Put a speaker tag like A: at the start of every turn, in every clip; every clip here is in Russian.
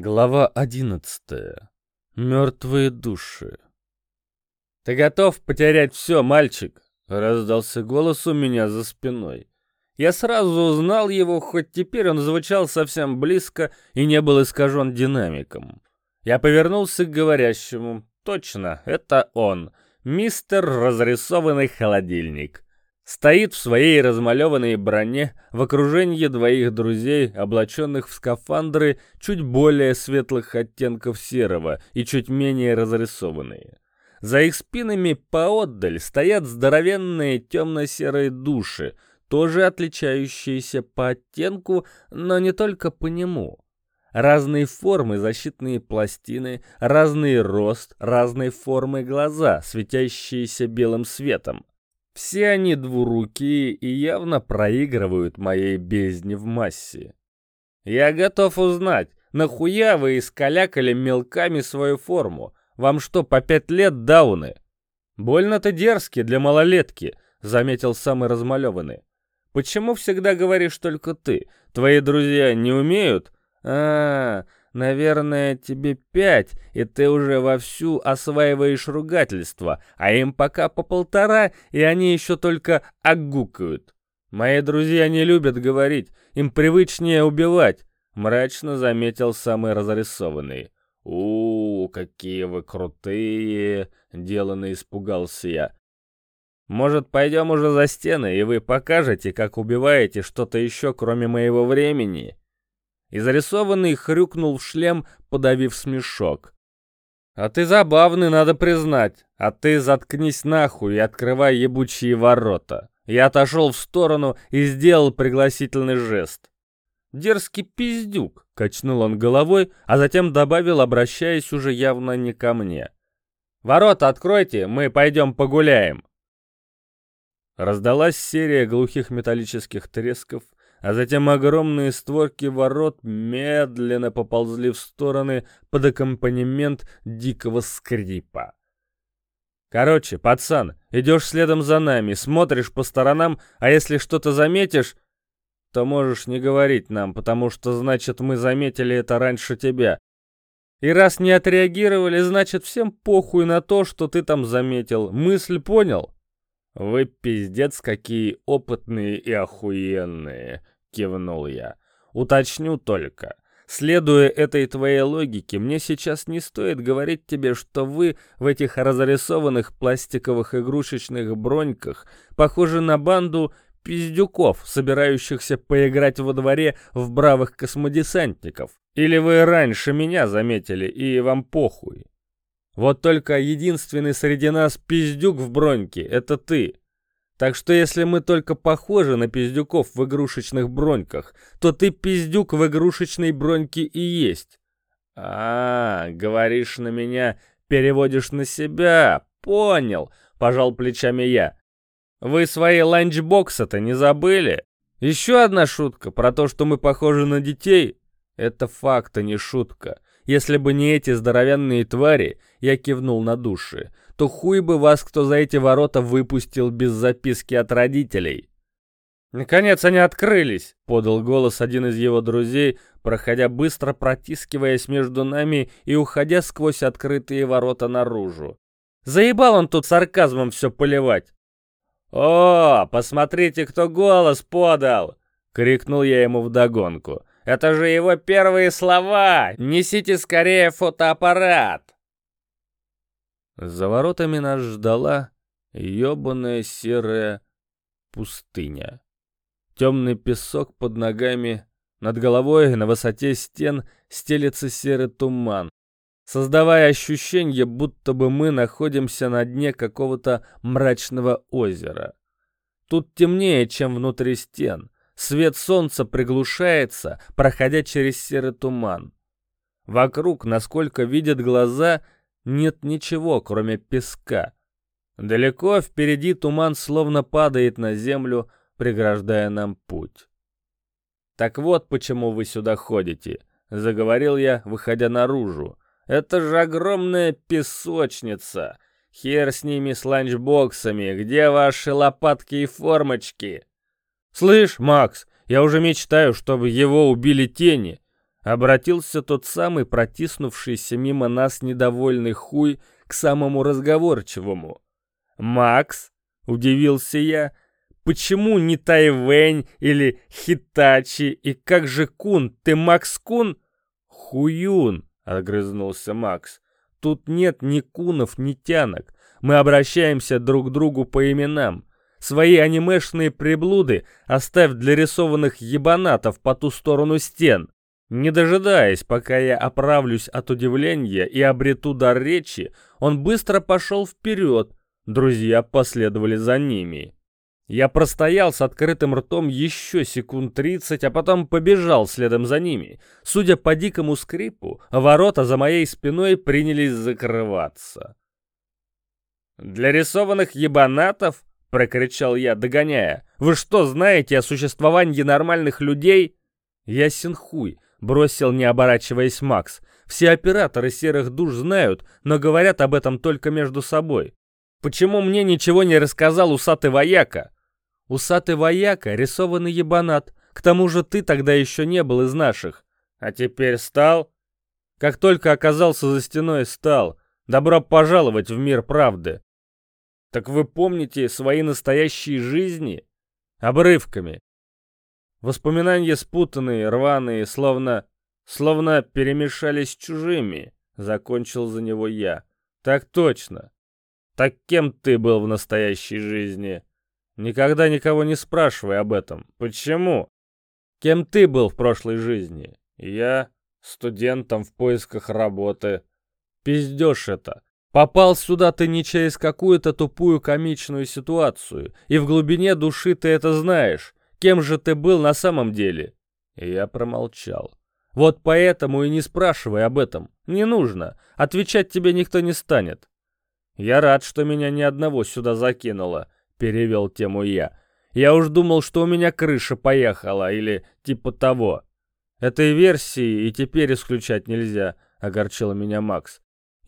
A: Глава одиннадцатая. Мертвые души. «Ты готов потерять все, мальчик?» — раздался голос у меня за спиной. Я сразу узнал его, хоть теперь он звучал совсем близко и не был искажен динамиком. Я повернулся к говорящему. Точно, это он, мистер разрисованный холодильник. Стоит в своей размалеванной броне в окружении двоих друзей, облаченных в скафандры чуть более светлых оттенков серого и чуть менее разрисованные. За их спинами поотдаль стоят здоровенные темно-серые души, тоже отличающиеся по оттенку, но не только по нему. Разные формы защитные пластины, разный рост, разной формы глаза, светящиеся белым светом. Все они двурукие и явно проигрывают моей бездне в массе. Я готов узнать, нахуя вы искалякали мелками свою форму? Вам что, по пять лет дауны? Больно-то дерзкий для малолетки, заметил самый размалеванный. Почему всегда говоришь только ты? Твои друзья не умеют? А, -а, -а Наверное, тебе пять, и ты уже вовсю осваиваешь ругательство, а им пока по полтора, и они еще только огукают. Мои друзья не любят говорить, им привычнее убивать, мрачно заметил самый разрисованный. у, какие вы крутые!» — деланно испугался я. «Может, пойдем уже за стены, и вы покажете, как убиваете что-то еще, кроме моего времени?» И зарисованный хрюкнул в шлем, подавив смешок. «А ты забавный, надо признать. А ты заткнись нахуй и открывай ебучие ворота». Я отошел в сторону и сделал пригласительный жест. «Дерзкий пиздюк», — качнул он головой, а затем добавил, обращаясь уже явно не ко мне. «Ворота откройте, мы пойдем погуляем». Раздалась серия глухих металлических тресков, а затем огромные створки ворот медленно поползли в стороны под аккомпанемент дикого скрипа. Короче, пацан, идешь следом за нами, смотришь по сторонам, а если что-то заметишь, то можешь не говорить нам, потому что, значит, мы заметили это раньше тебя. И раз не отреагировали, значит, всем похуй на то, что ты там заметил. Мысль понял? «Вы пиздец какие опытные и охуенные!» — кивнул я. «Уточню только. Следуя этой твоей логике, мне сейчас не стоит говорить тебе, что вы в этих разрисованных пластиковых игрушечных броньках похожи на банду пиздюков, собирающихся поиграть во дворе в бравых космодесантников. Или вы раньше меня заметили, и вам похуй. Вот только единственный среди нас пиздюк в броньке — это ты. Так что если мы только похожи на пиздюков в игрушечных броньках, то ты пиздюк в игрушечной броньке и есть. А, -а, говоришь на меня, переводишь на себя. Понял, пожал плечами я. Вы свои ланчбоксы-то не забыли? Еще одна шутка про то, что мы похожи на детей. Это факт, а не шутка. Если бы не эти здоровенные твари, я кивнул на души, то хуй бы вас кто за эти ворота выпустил без записки от родителей. «Наконец они открылись!» — подал голос один из его друзей, проходя быстро, протискиваясь между нами и уходя сквозь открытые ворота наружу. Заебал он тут сарказмом все поливать. «О, посмотрите, кто голос подал!» — крикнул я ему вдогонку. Это же его первые слова! Несите скорее фотоаппарат!» За воротами нас ждала ёбаная серая пустыня. Темный песок под ногами, над головой на высоте стен стелется серый туман, создавая ощущение, будто бы мы находимся на дне какого-то мрачного озера. Тут темнее, чем внутри стен — Свет солнца приглушается, проходя через серый туман. Вокруг, насколько видят глаза, нет ничего, кроме песка. Далеко впереди туман словно падает на землю, преграждая нам путь. «Так вот почему вы сюда ходите», — заговорил я, выходя наружу. «Это же огромная песочница! Хер с ними, с ланчбоксами! Где ваши лопатки и формочки?» «Слышь, Макс, я уже мечтаю, чтобы его убили тени. Обратился тот самый протиснувшийся мимо нас недовольный хуй к самому разговорчивому. «Макс?» — удивился я. «Почему не Тайвень или Хитачи? И как же Кун? Ты Макс Кун?» «Хуюн!» — огрызнулся Макс. «Тут нет ни кунов, ни тянок. Мы обращаемся друг к другу по именам. Свои анимешные приблуды оставь для рисованных ебанатов по ту сторону стен. Не дожидаясь, пока я оправлюсь от удивления и обрету дар речи, он быстро пошел вперед. Друзья последовали за ними. Я простоял с открытым ртом еще секунд тридцать, а потом побежал следом за ними. Судя по дикому скрипу, ворота за моей спиной принялись закрываться. «Для рисованных ебанатов?» — прокричал я, догоняя. «Вы что, знаете о существовании нормальных людей?» «Я синхуй», — бросил, не оборачиваясь Макс. «Все операторы серых душ знают, но говорят об этом только между собой. Почему мне ничего не рассказал усатый вояка?» «Усатый вояка — рисованный ебанат. К тому же ты тогда еще не был из наших. А теперь стал?» «Как только оказался за стеной, стал. Добро пожаловать в мир правды». Так вы помните свои настоящие жизни? Обрывками. Воспоминания спутанные, рваные, словно... словно перемешались с чужими. Закончил за него я. Так точно. Так кем ты был в настоящей жизни? Никогда никого не спрашивай об этом. Почему? Кем ты был в прошлой жизни? Я студентом в поисках работы. Пиздешь это. Попал сюда ты не через какую-то тупую комичную ситуацию, и в глубине души ты это знаешь. Кем же ты был на самом деле?» И я промолчал. «Вот поэтому и не спрашивай об этом. Не нужно. Отвечать тебе никто не станет». «Я рад, что меня ни одного сюда закинуло», — перевел тему я. «Я уж думал, что у меня крыша поехала, или типа того». «Этой версии и теперь исключать нельзя», — огорчил меня Макс.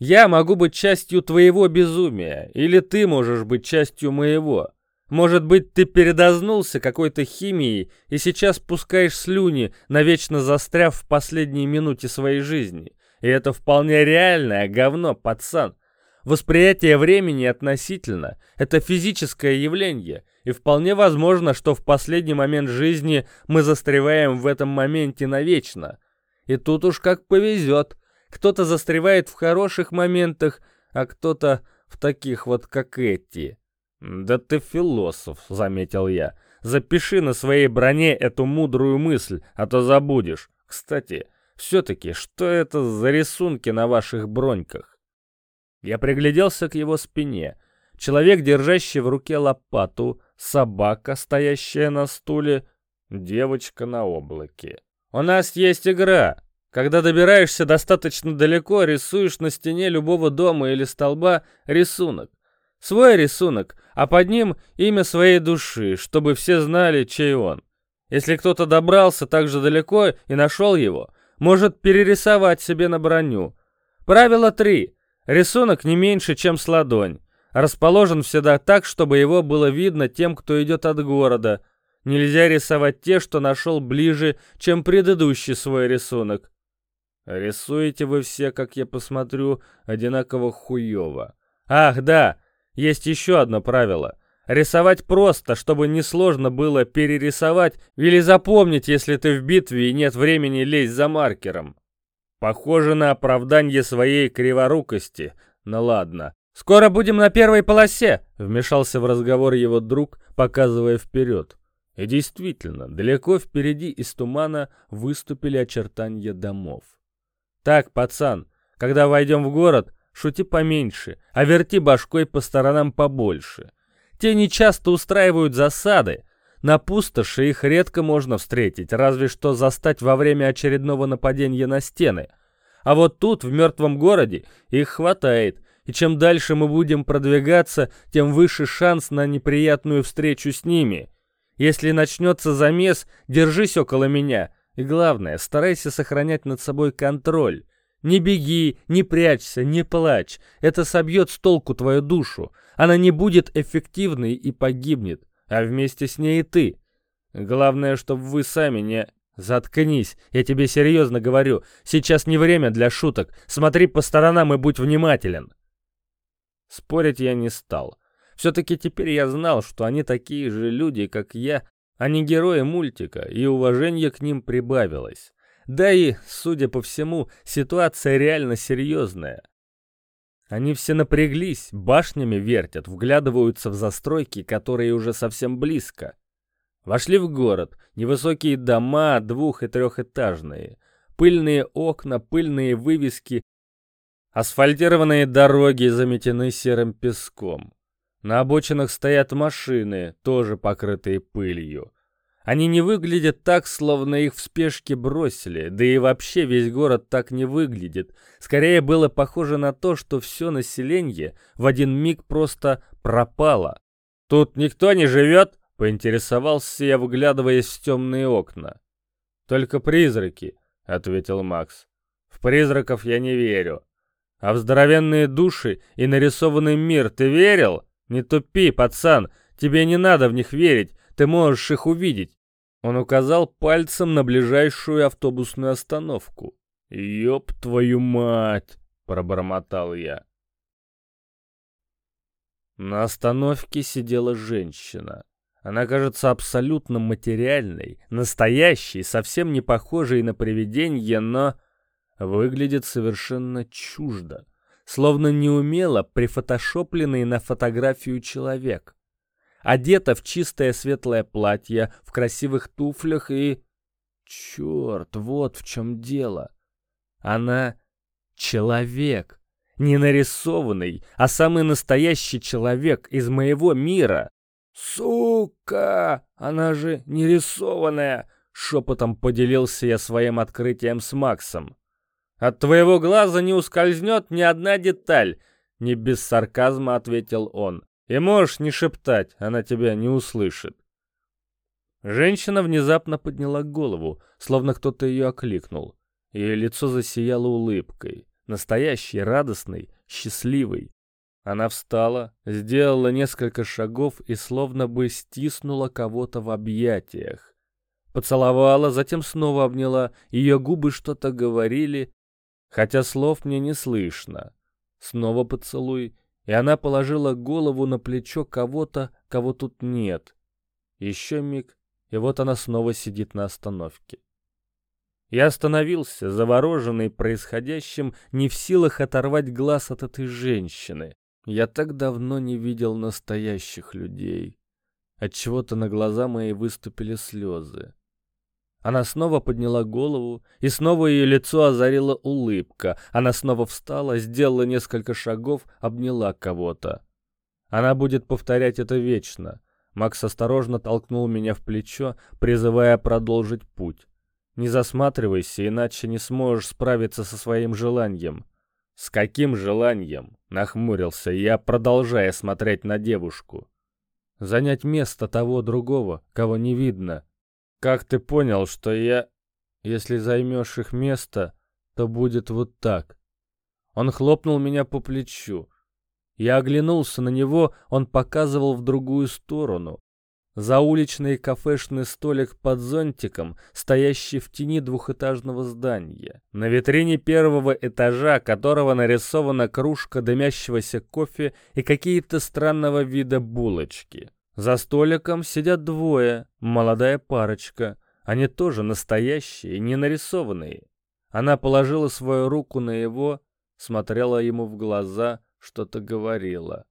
A: Я могу быть частью твоего безумия, или ты можешь быть частью моего. Может быть, ты передознулся какой-то химией и сейчас пускаешь слюни, навечно застряв в последней минуте своей жизни. И это вполне реальное говно, пацан. Восприятие времени относительно — это физическое явление, и вполне возможно, что в последний момент жизни мы застреваем в этом моменте навечно. И тут уж как повезет. Кто-то застревает в хороших моментах, а кто-то в таких вот, как эти. «Да ты философ», — заметил я. «Запиши на своей броне эту мудрую мысль, а то забудешь. Кстати, все-таки, что это за рисунки на ваших броньках?» Я пригляделся к его спине. Человек, держащий в руке лопату, собака, стоящая на стуле, девочка на облаке. «У нас есть игра», когда добираешься достаточно далеко, рисуешь на стене любого дома или столба рисунок. Свой рисунок, а под ним имя своей души, чтобы все знали, чей он. Если кто-то добрался так же далеко и нашел его, может перерисовать себе на броню. Правило 3. Рисунок не меньше, чем с ладонь. Расположен всегда так, чтобы его было видно тем, кто идет от города. Нельзя рисовать те, что нашел ближе, чем предыдущий свой рисунок. Рисуете вы все, как я посмотрю, одинаково хуёво. Ах, да, есть еще одно правило. Рисовать просто, чтобы несложно было перерисовать или запомнить, если ты в битве и нет времени лезть за маркером. Похоже на оправдание своей криворукости. Ну ладно. «Скоро будем на первой полосе!» — вмешался в разговор его друг, показывая вперед. И действительно, далеко впереди из тумана выступили очертания домов. Так, пацан, когда войдем в город, шути поменьше, а верти башкой по сторонам побольше. Те не часто устраивают засады. На пустоши их редко можно встретить, разве что застать во время очередного нападения на стены. А вот тут, в мертвом городе, их хватает, и чем дальше мы будем продвигаться, тем выше шанс на неприятную встречу с ними. Если начнется замес, держись около меня — и главное, старайся сохранять над собой контроль. Не беги, не прячься, не плачь. Это собьет с толку твою душу. Она не будет эффективной и погибнет, а вместе с ней и ты. Главное, чтобы вы сами не... Заткнись, я тебе серьезно говорю. Сейчас не время для шуток. Смотри по сторонам и будь внимателен. Спорить я не стал. Все-таки теперь я знал, что они такие же люди, как я, не герои мультика, и уважение к ним прибавилось. Да и, судя по всему, ситуация реально серьезная. Они все напряглись, башнями вертят, вглядываются в застройки, которые уже совсем близко. Вошли в город, невысокие дома, двух- и трехэтажные, пыльные окна, пыльные вывески, асфальтированные дороги заметены серым песком. На обочинах стоят машины, тоже покрытые пылью. Они не выглядят так, словно их в спешке бросили, да и вообще весь город так не выглядит. Скорее было похоже на то, что все население в один миг просто пропало. «Тут никто не живет?» Поинтересовался я, выглядываясь в темные окна. «Только призраки», — ответил Макс. «В призраков я не верю. А в здоровенные души и нарисованный мир ты верил? Не тупи, пацан, тебе не надо в них верить, ты можешь их увидеть». Он указал пальцем на ближайшую автобусную остановку. «Ёб твою мать!» — пробормотал я. На остановке сидела женщина. Она кажется абсолютно материальной, настоящей, совсем не похожей на привидение, но выглядит совершенно чуждо, словно неумело прифотошопленный на фотографию человек. Одета в чистое светлое платье, в красивых туфлях и... Черт, вот в чем дело. Она человек. Не нарисованный, а самый настоящий человек из моего мира. «Сука! Она же нерисованная!» — шепотом поделился я своим открытием с Максом. «От твоего глаза не ускользнет ни одна деталь!» — не без сарказма ответил он. «И можешь не шептать, она тебя не услышит». Женщина внезапно подняла голову, словно кто-то ее окликнул. Ее лицо засияло улыбкой, настоящей, радостной, счастливой. Она встала, сделала несколько шагов и словно бы стиснула кого-то в объятиях. Поцеловала, затем снова обняла, ее губы что-то говорили, хотя слов мне не слышно. Снова поцелуй, и она положила голову на плечо кого-то, кого тут нет. Еще миг, и вот она снова сидит на остановке. Я остановился, завороженный происходящим, не в силах оторвать глаз от этой женщины. Я так давно не видел настоящих людей. От чего-то на глаза мои выступили слезы. Она снова подняла голову, и снова ее лицо озарила улыбка. Она снова встала, сделала несколько шагов, обняла кого-то. Она будет повторять это вечно. Макс осторожно толкнул меня в плечо, призывая продолжить путь. Не засматривайся, иначе не сможешь справиться со своим желанием. «С каким желанием?» — нахмурился я, продолжая смотреть на девушку. «Занять место того другого, кого не видно. Как ты понял, что я... Если займешь их место, то будет вот так». Он хлопнул меня по плечу. Я оглянулся на него, он показывал в другую сторону. Зауличный кафешный столик под зонтиком, стоящий в тени двухэтажного здания. На витрине первого этажа, которого нарисована кружка дымящегося кофе и какие-то странного вида булочки. За столиком сидят двое, молодая парочка. Они тоже настоящие, не нарисованные. Она положила свою руку на его, смотрела ему в глаза, что-то говорила.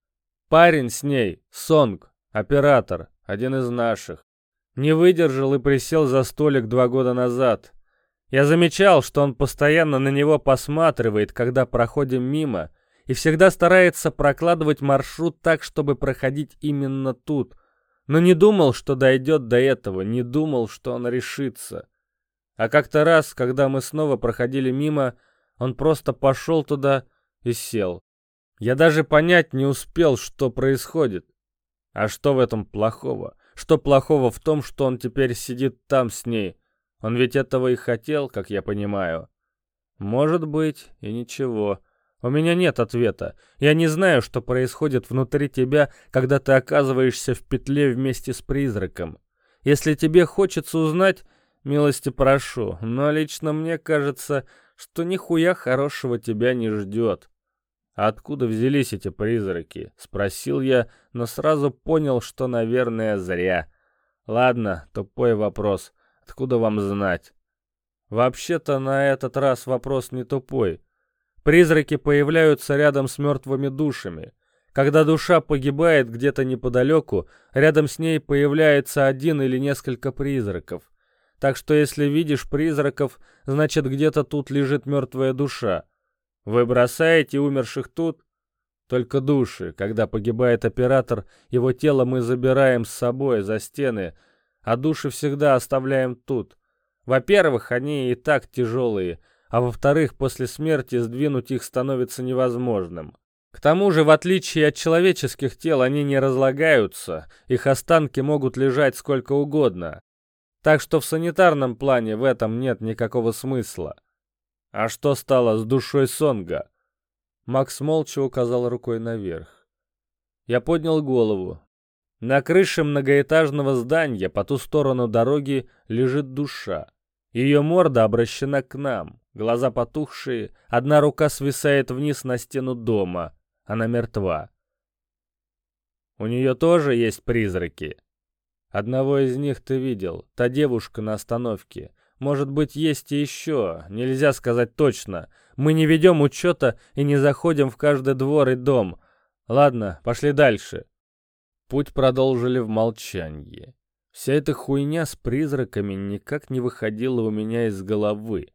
A: Парень с ней, Сонг, оператор, один из наших. Не выдержал и присел за столик два года назад. Я замечал, что он постоянно на него посматривает, когда проходим мимо, и всегда старается прокладывать маршрут так, чтобы проходить именно тут. Но не думал, что дойдет до этого, не думал, что он решится. А как-то раз, когда мы снова проходили мимо, он просто пошел туда и сел. Я даже понять не успел, что происходит. А что в этом плохого? Что плохого в том, что он теперь сидит там с ней? Он ведь этого и хотел, как я понимаю. Может быть, и ничего. У меня нет ответа. Я не знаю, что происходит внутри тебя, когда ты оказываешься в петле вместе с призраком. Если тебе хочется узнать, Милости прошу, но лично мне кажется, что нихуя хорошего тебя не ждет. «Откуда взялись эти призраки?» — спросил я, но сразу понял, что, наверное, зря. «Ладно, тупой вопрос. Откуда вам знать?» «Вообще-то на этот раз вопрос не тупой. Призраки появляются рядом с мертвыми душами. Когда душа погибает где-то неподалеку, рядом с ней появляется один или несколько призраков. Так что если видишь призраков, значит где-то тут лежит мертвая душа. Вы бросаете умерших тут? Только души. Когда погибает оператор, его тело мы забираем с собой за стены, а души всегда оставляем тут. Во-первых, они и так тяжелые, а во-вторых, после смерти сдвинуть их становится невозможным. К тому же, в отличие от человеческих тел, они не разлагаются, их останки могут лежать сколько угодно. Так что в санитарном плане в этом нет никакого смысла. А что стало с душой Сонга? Макс молча указал рукой наверх. Я поднял голову. На крыше многоэтажного здания по ту сторону дороги лежит душа. Ее морда обращена к нам, глаза потухшие, одна рука свисает вниз на стену дома. Она мертва. У нее тоже есть призраки. Одного из них ты видел, та девушка на остановке. Может быть, есть и еще, нельзя сказать точно. Мы не ведем учета и не заходим в каждый двор и дом. Ладно, пошли дальше. Путь продолжили в молчании. Вся эта хуйня с призраками никак не выходила у меня из головы.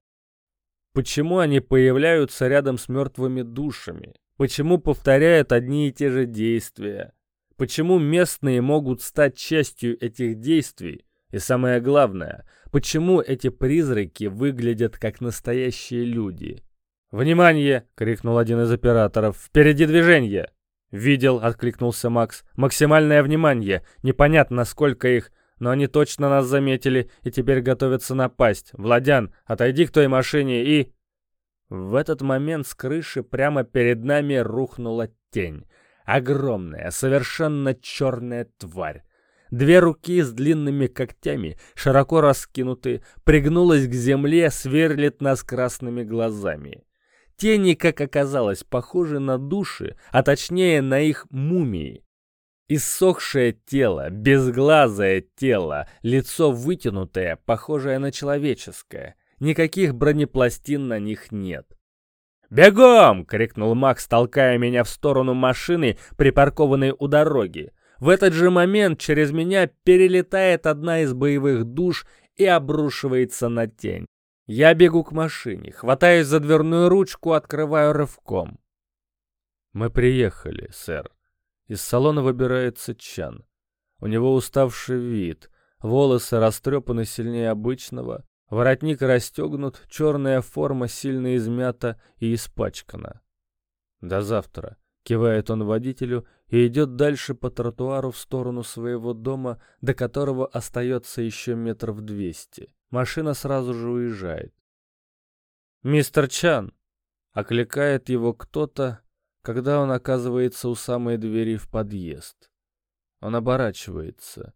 A: Почему они появляются рядом с мертвыми душами? Почему повторяют одни и те же действия? Почему местные могут стать частью этих действий? И самое главное, почему эти призраки выглядят как настоящие люди? «Внимание!» — крикнул один из операторов. «Впереди движение!» «Видел!» — откликнулся Макс. «Максимальное внимание! Непонятно, сколько их, но они точно нас заметили и теперь готовятся напасть. Владян, отойди к той машине и...» В этот момент с крыши прямо перед нами рухнула тень. Огромная, совершенно черная тварь. Две руки с длинными когтями, широко раскинутые, пригнулась к земле, сверлит нас красными глазами. Тени, как оказалось, похожи на души, а точнее на их мумии. Иссохшее тело, безглазое тело, лицо вытянутое, похожее на человеческое. Никаких бронепластин на них нет. «Бегом!» — крикнул Макс, толкая меня в сторону машины, припаркованной у дороги. В этот же момент через меня перелетает одна из боевых душ и обрушивается на тень. Я бегу к машине, хватаюсь за дверную ручку, открываю рывком. «Мы приехали, сэр». Из салона выбирается Чан. У него уставший вид, волосы растрепаны сильнее обычного, Воротник расстегнут, черная форма сильно измята и испачкана. «До завтра», — кивает он водителю и идет дальше по тротуару в сторону своего дома, до которого остается еще метров двести. Машина сразу же уезжает. «Мистер Чан!» — окликает его кто-то, когда он оказывается у самой двери в подъезд. Он оборачивается.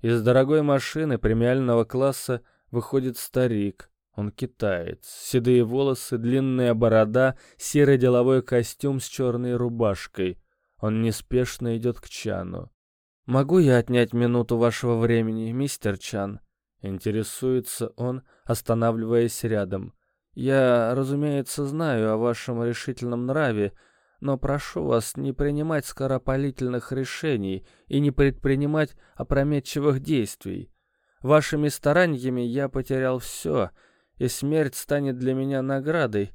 A: Из дорогой машины премиального класса Выходит старик. Он китаец. Седые волосы, длинная борода, серый деловой костюм с черной рубашкой. Он неспешно идет к Чану. «Могу я отнять минуту вашего времени, мистер Чан?» Интересуется он, останавливаясь рядом. «Я, разумеется, знаю о вашем решительном нраве, но прошу вас не принимать скоропалительных решений и не предпринимать опрометчивых действий. Вашими стараниями я потерял все, и смерть станет для меня наградой.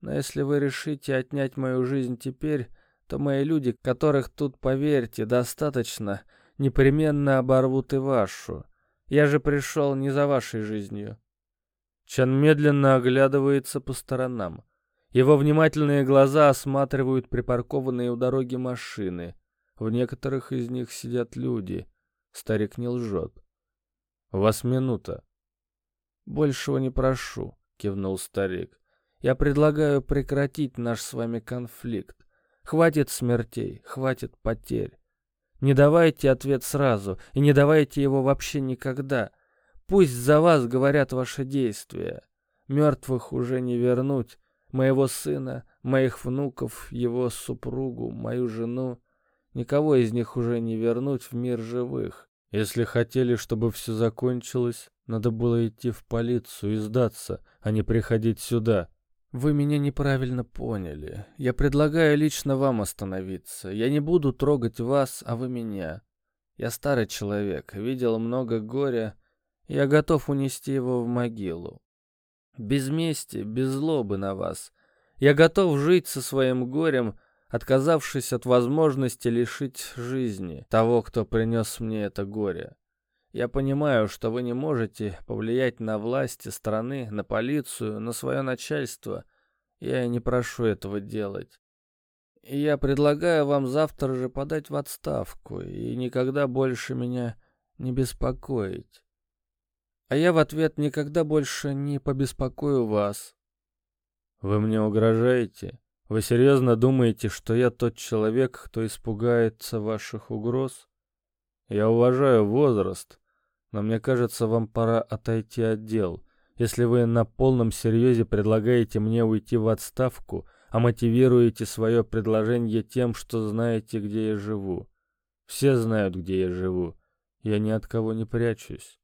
A: Но если вы решите отнять мою жизнь теперь, то мои люди, которых тут, поверьте, достаточно, непременно оборвут и вашу. Я же пришел не за вашей жизнью». Чан медленно оглядывается по сторонам. Его внимательные глаза осматривают припаркованные у дороги машины. В некоторых из них сидят люди. Старик не лжет. У вас минута. Большего не прошу, кивнул старик. Я предлагаю прекратить наш с вами конфликт. Хватит смертей, хватит потерь. Не давайте ответ сразу и не давайте его вообще никогда.
B: Пусть за вас говорят ваши действия. Мертвых уже не вернуть. Моего сына, моих внуков, его супругу, мою жену. Никого из них уже не вернуть в мир живых.
A: Если хотели, чтобы все закончилось, надо было идти в полицию и сдаться, а не приходить сюда.
B: Вы меня неправильно поняли. Я предлагаю лично вам остановиться. Я не буду трогать вас, а вы меня. Я старый человек, видел много горя. Я готов унести его в могилу. Без мести, без злобы на вас. Я готов жить со своим горем, отказавшись от возможности лишить жизни того, кто принес мне это горе. Я понимаю, что вы не можете повлиять на власти страны, на полицию, на свое начальство. Я не прошу этого делать. И я предлагаю вам завтра же подать в отставку и никогда больше меня не беспокоить. А я в ответ никогда больше не побеспокою вас.
A: Вы мне угрожаете? Вы серьезно думаете, что я тот человек, кто испугается ваших угроз? Я уважаю возраст, но мне кажется, вам пора отойти от дел. Если вы на полном серьезе предлагаете мне уйти в отставку, а мотивируете свое предложение тем, что знаете, где я живу. Все знают, где я живу. Я ни от кого не прячусь.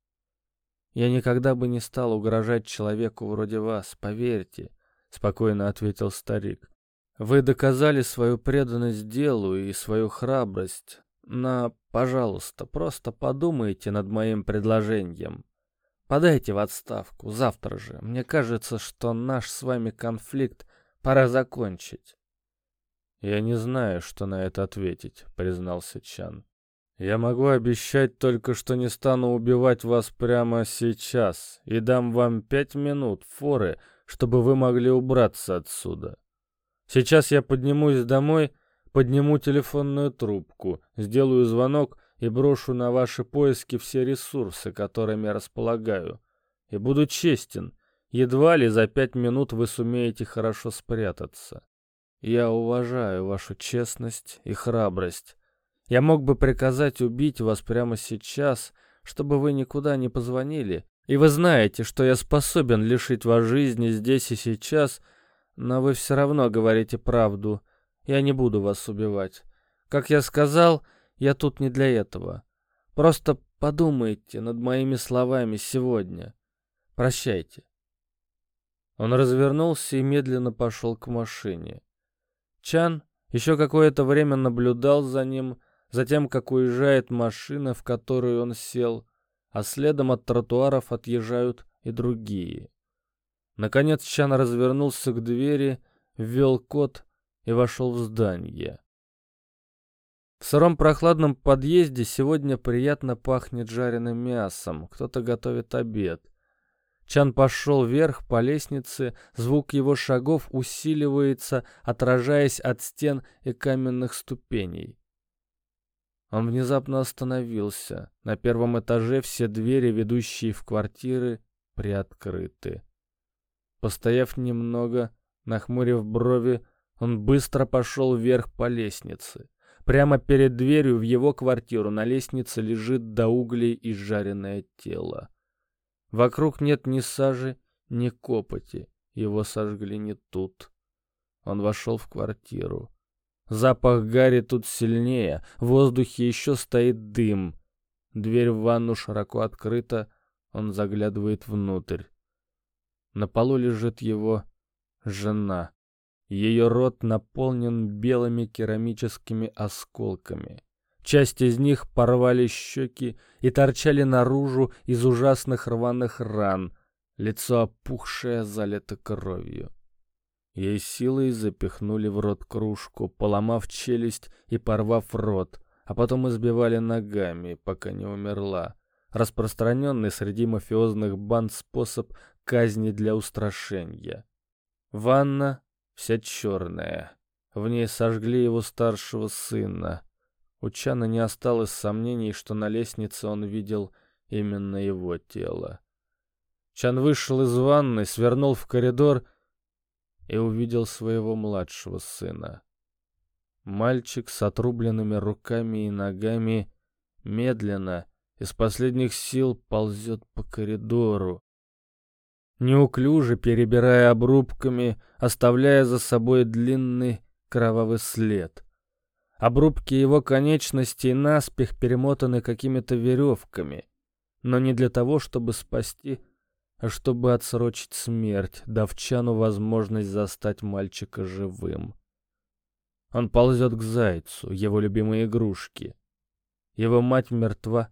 B: Я никогда бы не стал угрожать человеку вроде вас, поверьте, спокойно ответил старик. Вы доказали свою преданность делу и свою храбрость. Но, пожалуйста, просто подумайте над моим предложением. Подайте в отставку завтра же. Мне кажется, что наш с вами конфликт пора закончить.
A: Я не знаю, что на это ответить, признался Чан. Я могу обещать только, что не стану убивать вас прямо сейчас и дам вам пять минут форы, чтобы вы могли убраться отсюда. Сейчас я поднимусь домой, подниму телефонную трубку, сделаю звонок и брошу на ваши поиски все ресурсы, которыми располагаю. И буду честен, едва ли за пять минут вы сумеете хорошо спрятаться. Я уважаю вашу честность и храбрость. Я мог бы приказать убить вас прямо сейчас, чтобы вы никуда не позвонили, и вы знаете, что я способен лишить вас жизни здесь и сейчас — но вы все равно говорите правду. Я не буду вас убивать. Как я сказал, я тут не для этого. Просто подумайте над моими словами сегодня. Прощайте. Он развернулся и медленно пошел к машине. Чан еще какое-то время наблюдал за ним, затем как уезжает машина, в которую он сел, а следом от тротуаров отъезжают и другие. Наконец Чан развернулся к двери, ввел код и вошел в здание. В сыром прохладном подъезде сегодня приятно пахнет жареным мясом, кто-то готовит обед. Чан пошел вверх по лестнице, звук его шагов усиливается, отражаясь от стен и каменных ступеней. Он внезапно остановился. На первом этаже все двери, ведущие в квартиры, приоткрыты. Постояв немного, нахмурив брови, он быстро пошел вверх по лестнице. Прямо перед дверью в его квартиру на лестнице лежит до углей изжаренное тело. Вокруг нет ни сажи, ни копоти. Его сожгли не тут. Он вошел в квартиру. Запах гари тут сильнее, в воздухе еще стоит дым. Дверь в ванну широко открыта, он заглядывает внутрь. На полу лежит его жена. Ее рот наполнен белыми керамическими осколками. Часть из них порвали щеки и торчали наружу из ужасных рваных ран. Лицо опухшее, залито кровью. Ей силой запихнули в рот кружку, поломав челюсть и порвав рот, а потом избивали ногами, пока не умерла. Распространенный среди мафиозных банд способ казни для устрашения. Ванна вся черная. В ней сожгли его старшего сына. У Чана не осталось сомнений, что на лестнице он видел именно его тело. Чан вышел из ванны, свернул в коридор и увидел своего младшего сына. Мальчик с отрубленными руками и ногами медленно
B: Из последних сил ползет по коридору, неуклюже перебирая обрубками, оставляя за собой длинный кровавый след. Обрубки его конечностей наспех перемотаны какими-то веревками, но не для того, чтобы спасти, а чтобы отсрочить смерть, дав Чану возможность застать мальчика живым. Он ползет к зайцу, его любимой игрушке. Его мать мертва,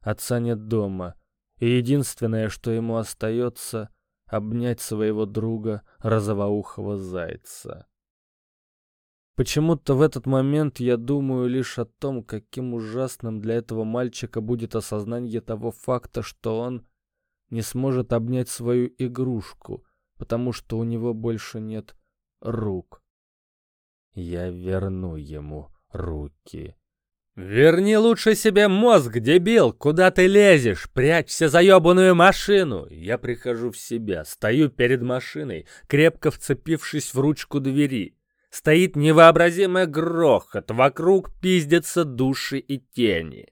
B: отца нет дома, и единственное, что ему остается — обнять своего друга розовоухого зайца. Почему-то в этот момент я думаю лишь о том, каким ужасным для этого мальчика будет осознание того факта, что он не сможет обнять свою игрушку, потому что у него больше нет рук. Я верну ему руки.
A: «Верни лучше себе мозг, дебил! Куда ты лезешь? Прячься за ебаную машину!» Я прихожу в себя, стою перед машиной, крепко вцепившись в ручку двери. Стоит невообразимый грохот, вокруг пиздятся души и тени.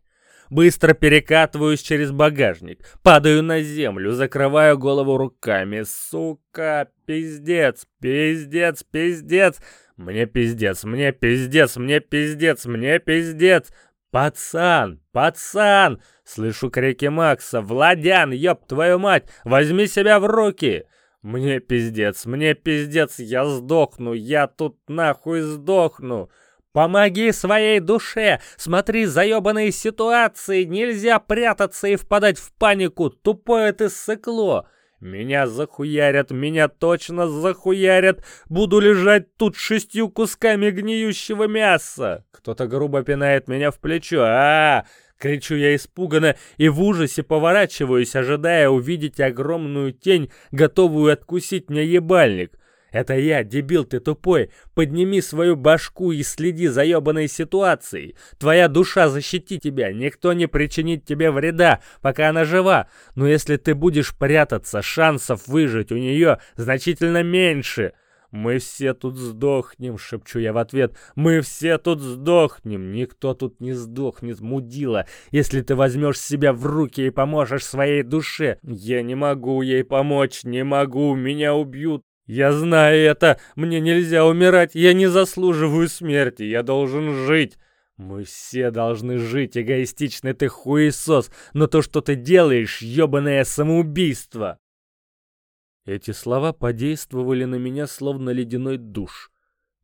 A: Быстро перекатываюсь через багажник, падаю на землю, закрываю голову руками. Сука, пиздец, пиздец, пиздец. Мне пиздец, мне пиздец, мне пиздец, мне пиздец. Пацан, пацан! Слышу крики Макса. Владян, ёб твою мать, возьми себя в руки! Мне пиздец, мне пиздец, я сдохну, я тут нахуй сдохну. Помоги своей душе! Смотри заебанные ситуации! Нельзя прятаться и впадать в панику! Тупое ты сыкло! Меня захуярят, меня точно захуярят. Буду лежать тут шестью кусками гниющего мяса. Кто-то грубо пинает меня в плечо. А, -а, -а кричу я испуганно и в ужасе поворачиваюсь, ожидая увидеть огромную тень, готовую откусить мне ебальник. Это я, дебил ты тупой. Подними свою башку и следи за ебаной ситуацией. Твоя душа защитит тебя, никто не причинит тебе вреда, пока она жива. Но если ты будешь прятаться, шансов выжить у нее значительно меньше. «Мы все тут сдохнем», — шепчу я в ответ. «Мы все тут сдохнем. Никто тут не сдохнет, мудила, если ты возьмешь себя в руки и поможешь своей душе. Я не могу ей помочь, не могу, меня убьют. Я знаю это, мне нельзя умирать, я не заслуживаю смерти, я должен жить. Мы все должны жить, эгоистичный ты хуесос, но то, что ты делаешь, ёбаное самоубийство. Эти слова подействовали на меня словно ледяной душ.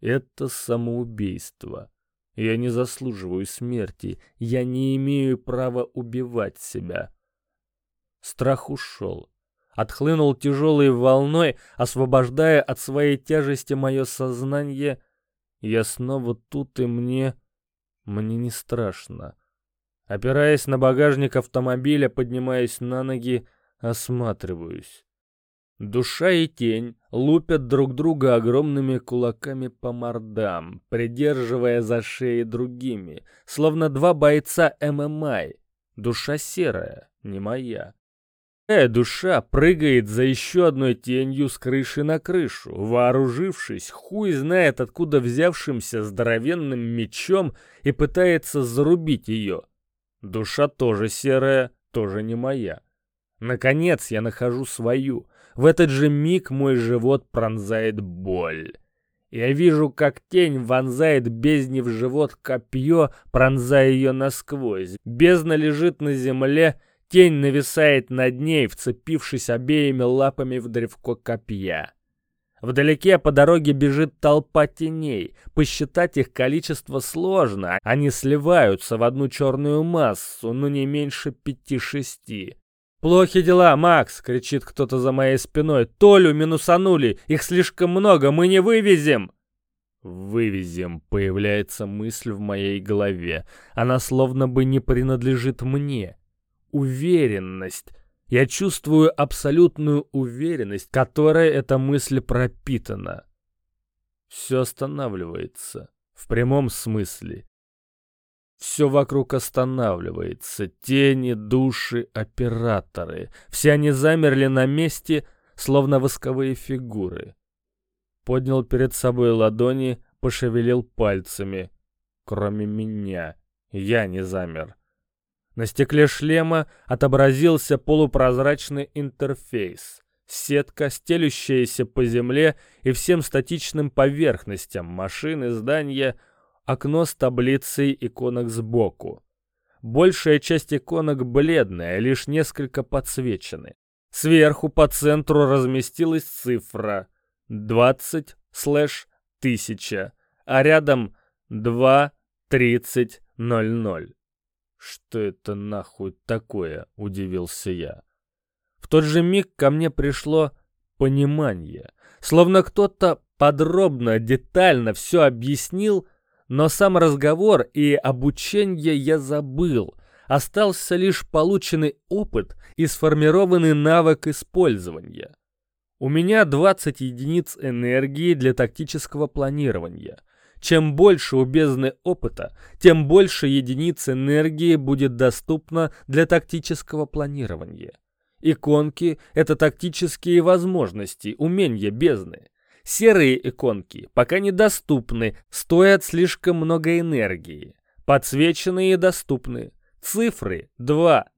A: Это самоубийство. Я не заслуживаю смерти, я не имею права убивать себя. Страх ушел отхлынул тяжелой волной, освобождая от своей тяжести мое сознание. Я снова тут, и мне... мне не страшно. Опираясь на багажник автомобиля, поднимаясь на ноги, осматриваюсь. Душа и тень лупят друг друга огромными кулаками по мордам, придерживая за шеи другими, словно два бойца ММА. Душа серая, не моя. Э, душа прыгает за еще одной тенью с крыши на крышу, вооружившись, хуй знает откуда взявшимся здоровенным мечом и пытается зарубить ее. Душа тоже серая, тоже не моя. Наконец я нахожу свою. В этот же миг мой живот пронзает боль. Я вижу, как тень вонзает бездне в живот копье, пронзая ее насквозь. Бездна лежит на земле, Тень нависает над ней, вцепившись обеими лапами в древко копья. Вдалеке по дороге бежит толпа теней. Посчитать их количество сложно. Они сливаются в одну черную массу, но не меньше пяти-шести. «Плохи дела, Макс!» — кричит кто-то за моей спиной. «Толю минусанули! Их слишком много! Мы не вывезем!» «Вывезем», — появляется мысль в моей голове. Она словно бы не принадлежит мне уверенность. Я чувствую абсолютную уверенность, которой эта мысль пропитана. Все останавливается. В прямом смысле. Все вокруг останавливается. Тени, души, операторы. Все они замерли на месте, словно восковые фигуры. Поднял перед собой ладони, пошевелил пальцами. Кроме меня. Я не замер. На стекле шлема отобразился полупрозрачный интерфейс. Сетка, стелющаяся по земле и всем статичным поверхностям машины, здания, окно с таблицей иконок сбоку. Большая часть иконок бледная, лишь несколько подсвечены. Сверху по центру разместилась цифра 20 слэш 1000, а рядом 2.30.00. «Что это нахуй такое?» — удивился я. В тот же миг ко мне пришло понимание. Словно кто-то подробно, детально все объяснил, но сам разговор и обучение я забыл. Остался лишь полученный опыт и сформированный навык использования. У меня 20 единиц энергии для тактического планирования — чем больше у бездны опыта, тем больше единиц энергии будет доступно для тактического планирования. Иконки — это тактические возможности, умения бездны. Серые иконки пока недоступны, стоят слишком много энергии. Подсвеченные доступны. Цифры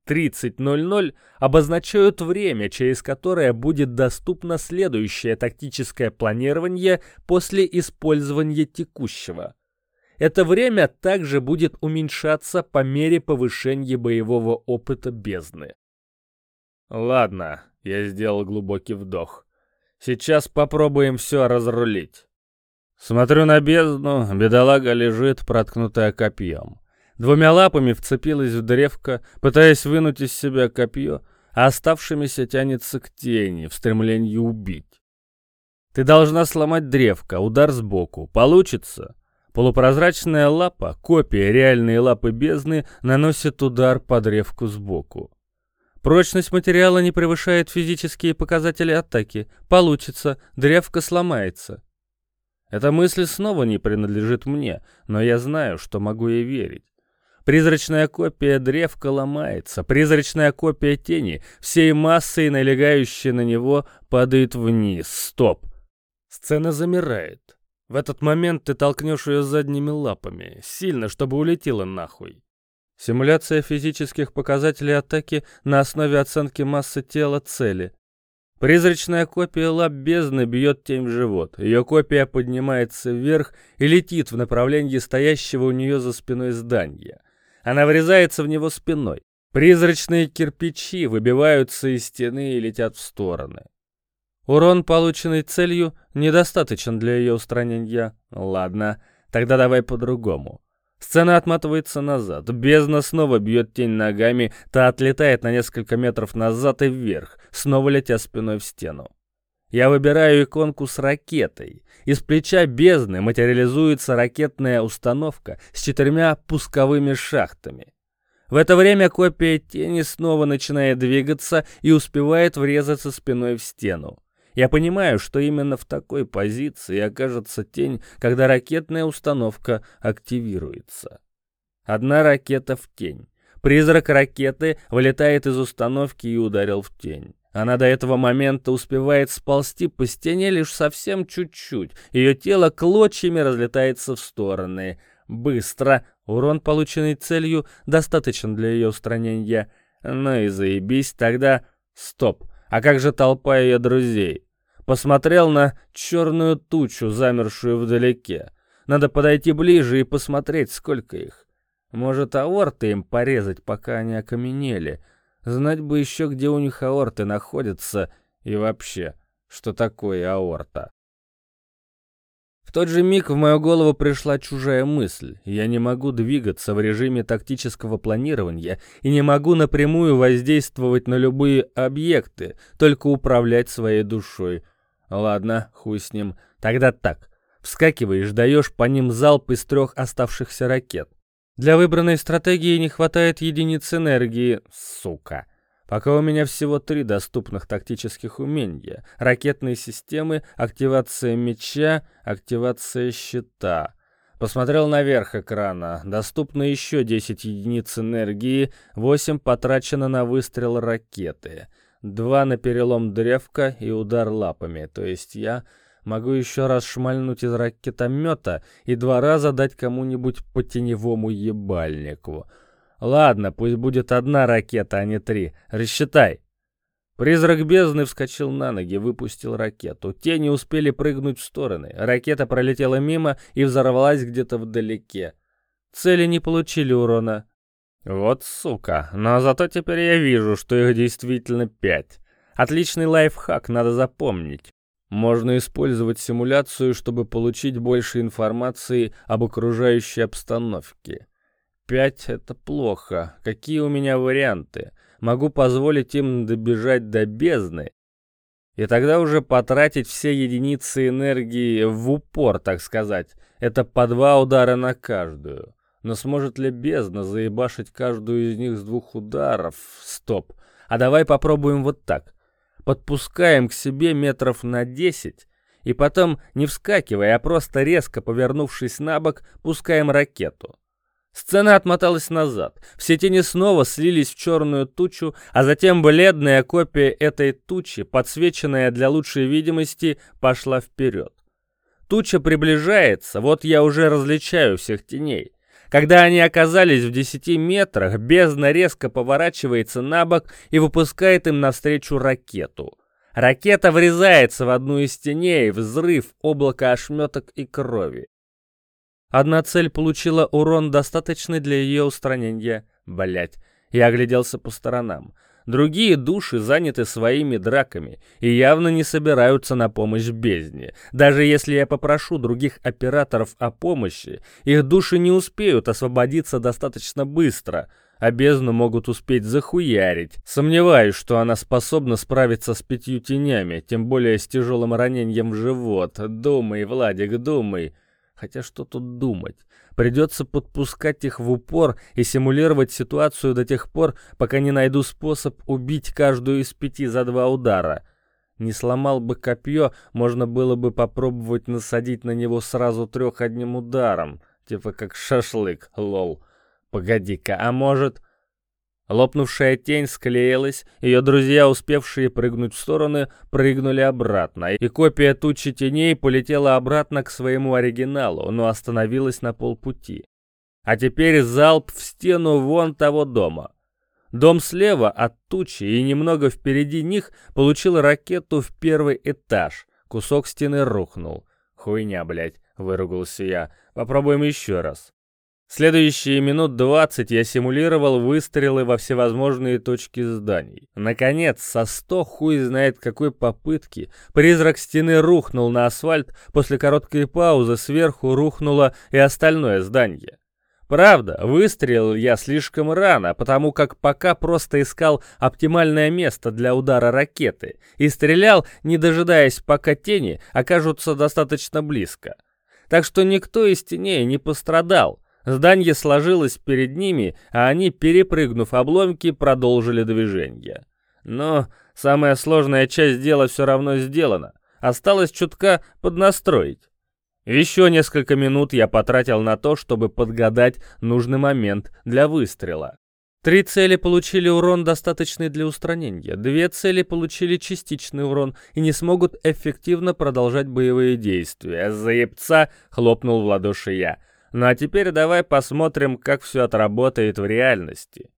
A: 2.30.00 обозначают время, через которое будет доступно следующее тактическое планирование после использования текущего. Это время также будет уменьшаться по мере повышения боевого опыта бездны. Ладно, я сделал глубокий вдох. Сейчас попробуем все разрулить. Смотрю на бездну, бедолага лежит, проткнутая копьем. Двумя лапами вцепилась в древко, пытаясь вынуть из себя копье, а оставшимися тянется к тени в стремлении убить. Ты должна сломать древко, удар сбоку. Получится? Полупрозрачная лапа, копия реальной лапы бездны, наносит удар по древку сбоку. Прочность материала не превышает физические показатели атаки. Получится, древко сломается. Эта мысль снова не принадлежит мне, но я знаю, что могу ей верить. Призрачная копия древка ломается, призрачная копия тени, всей массой, налегающей на него, падает вниз. Стоп! Сцена замирает. В этот момент ты толкнешь ее задними лапами, сильно, чтобы улетела нахуй. Симуляция физических показателей атаки на основе оценки массы тела цели. Призрачная копия лап бездны бьет тень в живот. Ее копия поднимается вверх и летит в направлении стоящего у нее за спиной здания. Она врезается в него спиной. Призрачные кирпичи выбиваются из стены и летят в стороны. Урон, полученный целью, недостаточен для ее устранения. Ладно, тогда давай по-другому. Сцена отматывается назад. Бездна снова бьет тень ногами, та отлетает на несколько метров назад и вверх, снова летя спиной в стену. Я выбираю иконку с ракетой. Из плеча бездны материализуется ракетная установка с четырьмя пусковыми шахтами. В это время копия тени снова начинает двигаться и успевает врезаться спиной в стену. Я понимаю, что именно в такой позиции окажется тень, когда ракетная установка активируется. Одна ракета в тень. Призрак ракеты вылетает из установки и ударил в тень. Она до этого момента успевает сползти по стене лишь совсем чуть-чуть. Ее тело клочьями разлетается в стороны. Быстро. Урон, полученный целью, достаточен для ее устранения. Ну и заебись, тогда... Стоп. А как же толпа ее друзей? Посмотрел на черную тучу, замершую вдалеке. Надо подойти ближе и посмотреть, сколько их. Может, аорты им порезать, пока они окаменели. Знать бы еще, где у них аорты находятся и вообще, что такое аорта. В тот же миг в мою голову пришла чужая мысль. Я не могу двигаться в режиме тактического планирования и не могу напрямую воздействовать на любые объекты, только управлять своей душой. Ладно, хуй с ним. Тогда так. Вскакиваешь, даешь по ним залп из трех оставшихся ракет. Для выбранной стратегии не хватает единиц энергии, сука. Пока у меня всего три доступных тактических умения. Ракетные системы, активация меча, активация щита. Посмотрел наверх экрана. Доступно еще 10 единиц энергии, 8 потрачено на выстрел ракеты. 2 на перелом древка и удар лапами. То есть я Могу еще раз шмальнуть из ракетомета и два раза дать кому-нибудь по теневому ебальнику. Ладно, пусть будет одна ракета, а не три. Рассчитай. Призрак бездны вскочил на ноги, выпустил ракету. Те не успели прыгнуть в стороны. Ракета пролетела мимо и взорвалась где-то вдалеке. Цели не получили урона. Вот сука, но зато теперь я вижу, что их действительно пять. Отличный лайфхак, надо запомнить. Можно использовать симуляцию, чтобы получить больше информации об окружающей обстановке. Пять — это плохо. Какие у меня варианты? Могу позволить им добежать до бездны, и тогда уже потратить все единицы энергии в упор, так сказать. Это по два удара на каждую. Но сможет ли бездна заебашить каждую из них с двух ударов? Стоп. А давай попробуем вот так подпускаем к себе метров на десять, и потом, не вскакивая, а просто резко повернувшись на бок, пускаем ракету. Сцена отмоталась назад. Все тени снова слились в черную тучу, а затем бледная копия этой тучи, подсвеченная для лучшей видимости, пошла вперед. Туча приближается, вот я уже различаю всех теней. Когда они оказались в десяти метрах, бездна резко поворачивается на бок и выпускает им навстречу ракету. Ракета врезается в одну из теней, взрыв, облако ошметок и крови. Одна цель получила урон, достаточный для ее устранения. Блять. Я огляделся по сторонам. Другие души заняты своими драками и явно не собираются на помощь бездне. Даже если я попрошу других операторов о помощи, их души не успеют освободиться достаточно быстро, а бездну могут успеть захуярить. Сомневаюсь, что она способна справиться с пятью тенями, тем более с тяжелым ранением в живот. Думай, Владик, думай. Хотя что тут думать? Придется подпускать их в упор и симулировать ситуацию до тех пор, пока не найду способ убить каждую из пяти за два удара. Не сломал бы копье, можно было бы попробовать насадить на него сразу трех одним ударом. Типа как шашлык, лол. Погоди-ка, а может... Лопнувшая тень склеилась, ее друзья, успевшие прыгнуть в стороны, прыгнули обратно, и копия тучи теней полетела обратно к своему оригиналу, но остановилась на полпути. А теперь залп в стену вон того дома. Дом слева от тучи и немного впереди них получил ракету в первый этаж. Кусок стены рухнул. «Хуйня, блядь», — выругался я. «Попробуем еще раз». Следующие минут двадцать я симулировал выстрелы во всевозможные точки зданий. Наконец, со сто хуй знает какой попытки, призрак стены рухнул на асфальт, после короткой паузы сверху рухнуло и остальное здание. Правда, выстрелил я слишком рано, потому как пока просто искал оптимальное место для удара ракеты и стрелял, не дожидаясь, пока тени окажутся достаточно близко. Так что никто из теней не пострадал, Здание сложилось перед ними, а они, перепрыгнув обломки, продолжили движение. Но самая сложная часть дела все равно сделана. Осталось чутка поднастроить. Еще несколько минут я потратил на то, чтобы подгадать нужный момент для выстрела. Три цели получили урон, достаточный для устранения. Две цели получили частичный урон и не смогут эффективно продолжать боевые действия. «Заебца!» — хлопнул в ладоши я. Ну а теперь давай посмотрим, как все отработает в реальности.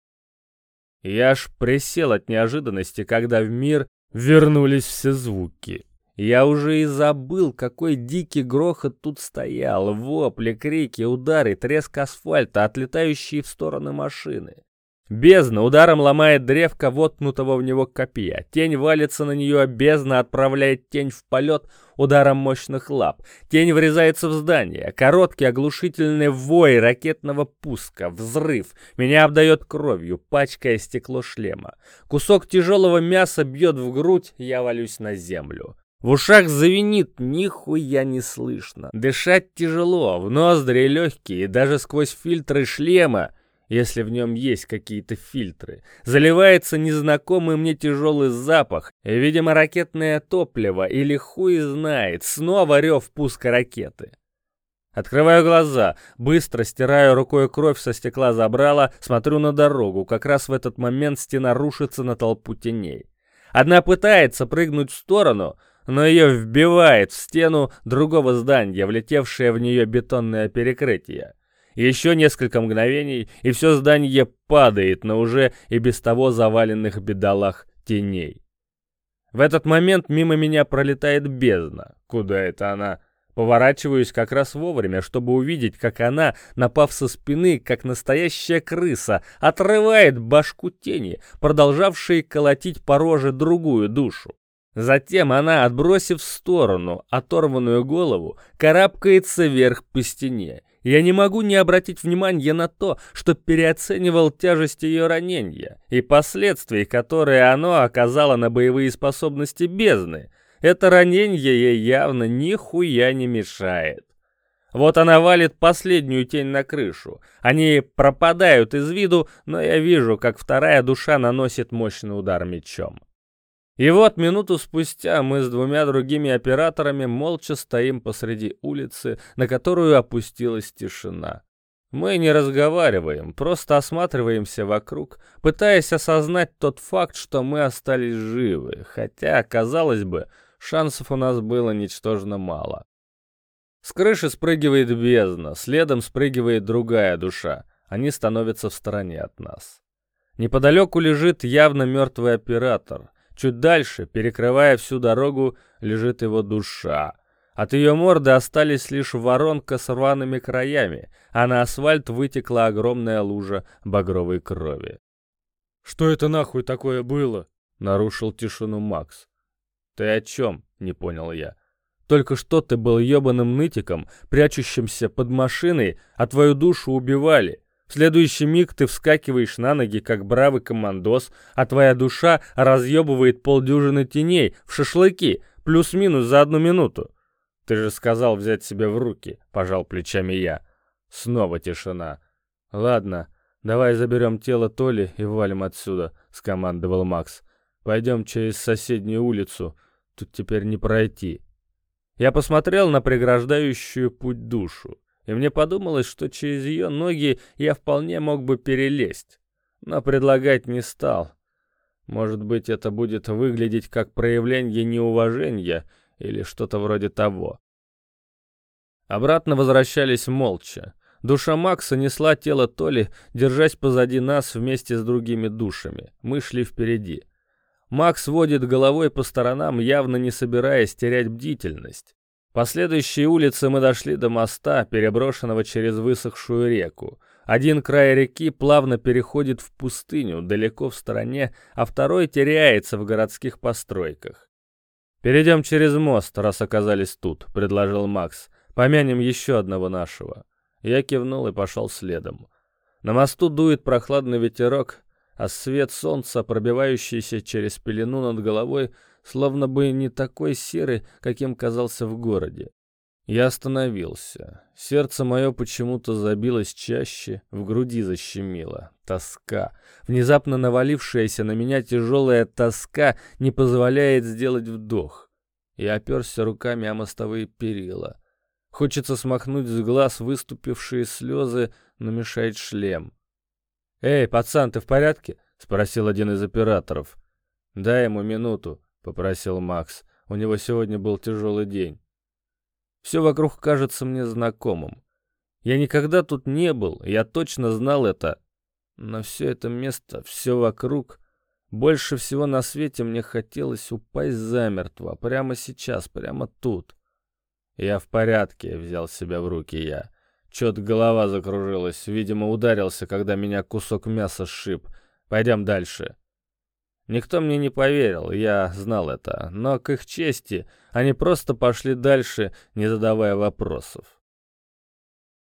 A: Я аж присел от неожиданности, когда в мир вернулись все звуки. Я уже и забыл, какой дикий грохот тут стоял. Вопли, крики, удары, треск асфальта, отлетающие в стороны машины. Бездна ударом ломает древко воткнутого в него копья. Тень валится на нее, бездна отправляет тень в полет ударом мощных лап. Тень врезается в здание. Короткий оглушительный вой ракетного пуска. Взрыв. Меня обдает кровью, пачкая стекло шлема. Кусок тяжелого мяса бьет в грудь, я валюсь на землю. В ушах завинит, нихуя не слышно. Дышать тяжело, в ноздри легкие, даже сквозь фильтры шлема если в нем есть какие-то фильтры. Заливается незнакомый мне тяжелый запах, видимо, ракетное топливо или хуй знает, снова рев пуска ракеты. Открываю глаза, быстро стираю рукой кровь со стекла забрала, смотрю на дорогу, как раз в этот момент стена рушится на толпу теней. Одна пытается прыгнуть в сторону, но ее вбивает в стену другого здания, влетевшее в нее бетонное перекрытие. Еще несколько мгновений, и все здание падает на уже и без того заваленных бедолах теней. В этот момент мимо меня пролетает бездна. Куда это она? Поворачиваюсь как раз вовремя, чтобы увидеть, как она, напав со спины, как настоящая крыса, отрывает башку тени, продолжавшей колотить по роже другую душу. Затем она, отбросив в сторону оторванную голову, карабкается вверх по стене. Я не могу не обратить внимания на то, что переоценивал тяжесть ее ранения и последствий, которые оно оказало на боевые способности бездны. Это ранение ей явно нихуя не мешает. Вот она валит последнюю тень на крышу. Они пропадают из виду, но я вижу, как вторая душа наносит мощный удар мечом. И вот минуту спустя мы с двумя другими операторами молча стоим посреди улицы, на которую опустилась тишина. Мы не разговариваем, просто осматриваемся вокруг, пытаясь осознать тот факт, что мы остались живы, хотя, казалось бы, шансов у нас было ничтожно мало. С крыши спрыгивает бездна, следом спрыгивает другая душа. Они становятся в стороне от нас. Неподалеку лежит явно мертвый оператор. Чуть дальше, перекрывая всю дорогу, лежит его душа. От ее морды остались лишь воронка с рваными краями, а на асфальт вытекла огромная лужа багровой крови.
B: «Что это нахуй такое было?»
A: — нарушил тишину Макс. «Ты о чем?» — не понял я. «Только что ты был ебаным нытиком, прячущимся под машиной, а твою душу убивали. В следующий миг ты вскакиваешь на ноги, как бравый командос, а твоя душа разъебывает полдюжины теней в шашлыки, плюс-минус за одну минуту. Ты же сказал взять себя в руки, пожал плечами я. Снова тишина. Ладно, давай заберем тело Толи и валим отсюда, скомандовал Макс. Пойдем через соседнюю улицу, тут теперь не пройти. Я посмотрел на преграждающую путь душу и мне подумалось, что через ее ноги я вполне мог бы перелезть. Но предлагать не стал. Может быть, это будет выглядеть как проявление неуважения или что-то вроде того. Обратно возвращались молча. Душа Макса несла тело Толи, держась позади нас вместе с другими душами. Мы шли впереди. Макс водит головой по сторонам, явно не собираясь терять бдительность. По следующей улице мы дошли до моста, переброшенного через высохшую реку. Один край реки плавно переходит в пустыню, далеко в стороне, а второй теряется в городских постройках. «Перейдем через мост, раз оказались тут», — предложил Макс. «Помянем еще одного нашего». Я кивнул и пошел следом. На мосту дует прохладный ветерок, а свет солнца, пробивающийся через пелену над головой, словно бы не такой серый, каким казался в городе. Я остановился. Сердце мое почему-то забилось чаще, в груди защемило. Тоска. Внезапно навалившаяся на меня тяжелая тоска не позволяет сделать вдох. Я оперся руками о мостовые перила. Хочется смахнуть с глаз выступившие слезы, но мешает шлем. «Эй, пацан, ты в порядке?» — спросил один из операторов. «Дай ему минуту», — попросил Макс. «У него сегодня был тяжелый день». Все вокруг кажется мне знакомым. Я никогда тут не был, я точно знал это. Но все это место, все вокруг... Больше всего на свете мне хотелось упасть замертво, прямо сейчас, прямо тут. «Я в порядке», — взял себя в руки я. Чё-то голова закружилась, видимо, ударился, когда меня кусок мяса сшиб. Пойдем дальше. Никто мне не поверил, я знал это, но к их чести они просто пошли дальше, не задавая вопросов.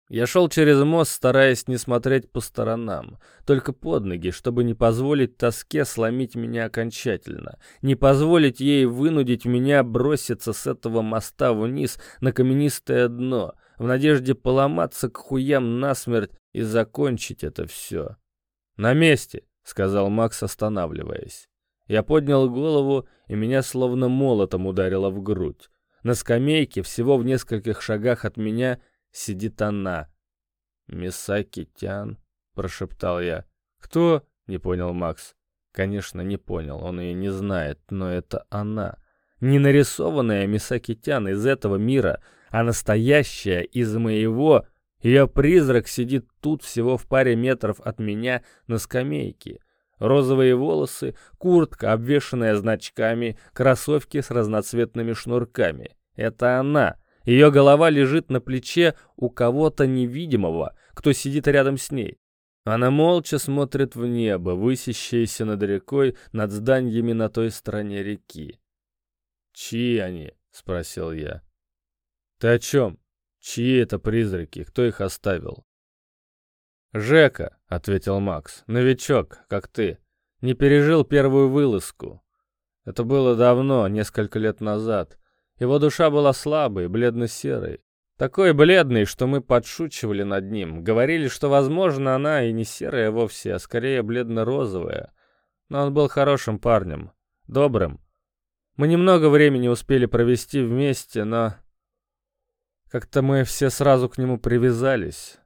A: Я шел через мост, стараясь не смотреть по сторонам, только под ноги, чтобы не позволить тоске сломить меня окончательно, не позволить ей вынудить меня броситься с этого моста вниз на каменистое дно, в надежде поломаться к хуям насмерть и закончить это все. «На месте!» — сказал Макс, останавливаясь. Я поднял голову, и меня словно молотом ударило в грудь. На скамейке, всего в нескольких шагах от меня, сидит она. «Мисаки Тян», — прошептал я. «Кто?» — не понял Макс. Конечно, не понял, он ее не знает, но это она. Не нарисованная Мисаки Тян из этого мира, а настоящая из моего Ее призрак сидит тут всего в паре метров от меня на скамейке. Розовые волосы, куртка, обвешанная значками, кроссовки с разноцветными шнурками. Это она. Ее голова лежит на плече у кого-то невидимого, кто сидит рядом с ней. Она молча смотрит в небо, высящееся над рекой, над зданиями на той стороне реки. «Чьи они?» — спросил я. «Ты о чем? Чьи это призраки? Кто их оставил?» «Жека», — ответил Макс, — «новичок, как ты. Не пережил первую вылазку. Это было давно, несколько лет назад. Его душа была слабой, бледно-серой. Такой бледный, что мы подшучивали над ним. Говорили, что, возможно, она и не серая вовсе, а скорее бледно-розовая. Но он был хорошим парнем, добрым. Мы немного времени успели провести вместе, но... Как-то мы все сразу к нему привязались.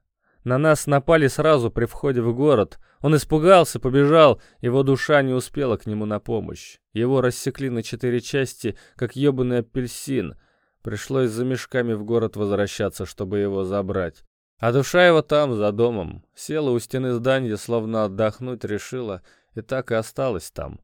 A: На нас напали сразу при входе в город. Он испугался, побежал, его душа не успела к нему на помощь. Его рассекли на четыре части, как ебаный апельсин — Пришлось за мешками в город возвращаться, чтобы его забрать. А душа его там, за домом. Села у стены здания, словно отдохнуть решила, и так и осталась там.